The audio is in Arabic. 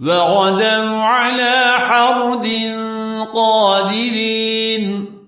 وغدوا على حرد قادرين.